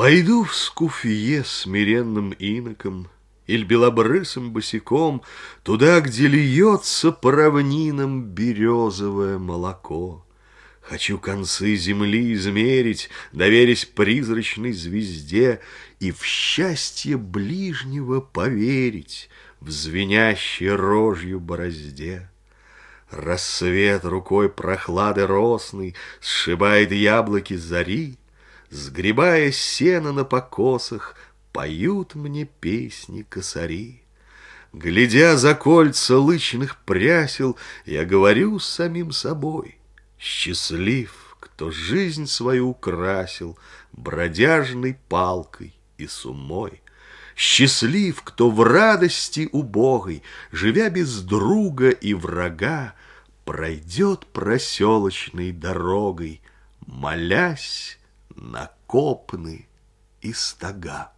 Пойду в скуфье смиренным иноком Иль белобрысым босиком Туда, где льется по равнинам Березовое молоко. Хочу концы земли измерить, Доверясь призрачной звезде, И в счастье ближнего поверить В звенящей рожью борозде. Рассвет рукой прохлады росной Сшибает яблоки зари, Сгребая сено на покосах, Поют мне песни косари. Глядя за кольца лычных прясел, Я говорю с самим собой, Счастлив, кто жизнь свою украсил Бродяжной палкой и сумой. Счастлив, кто в радости убогой, Живя без друга и врага, Пройдет проселочной дорогой, Молясь на копны и стога.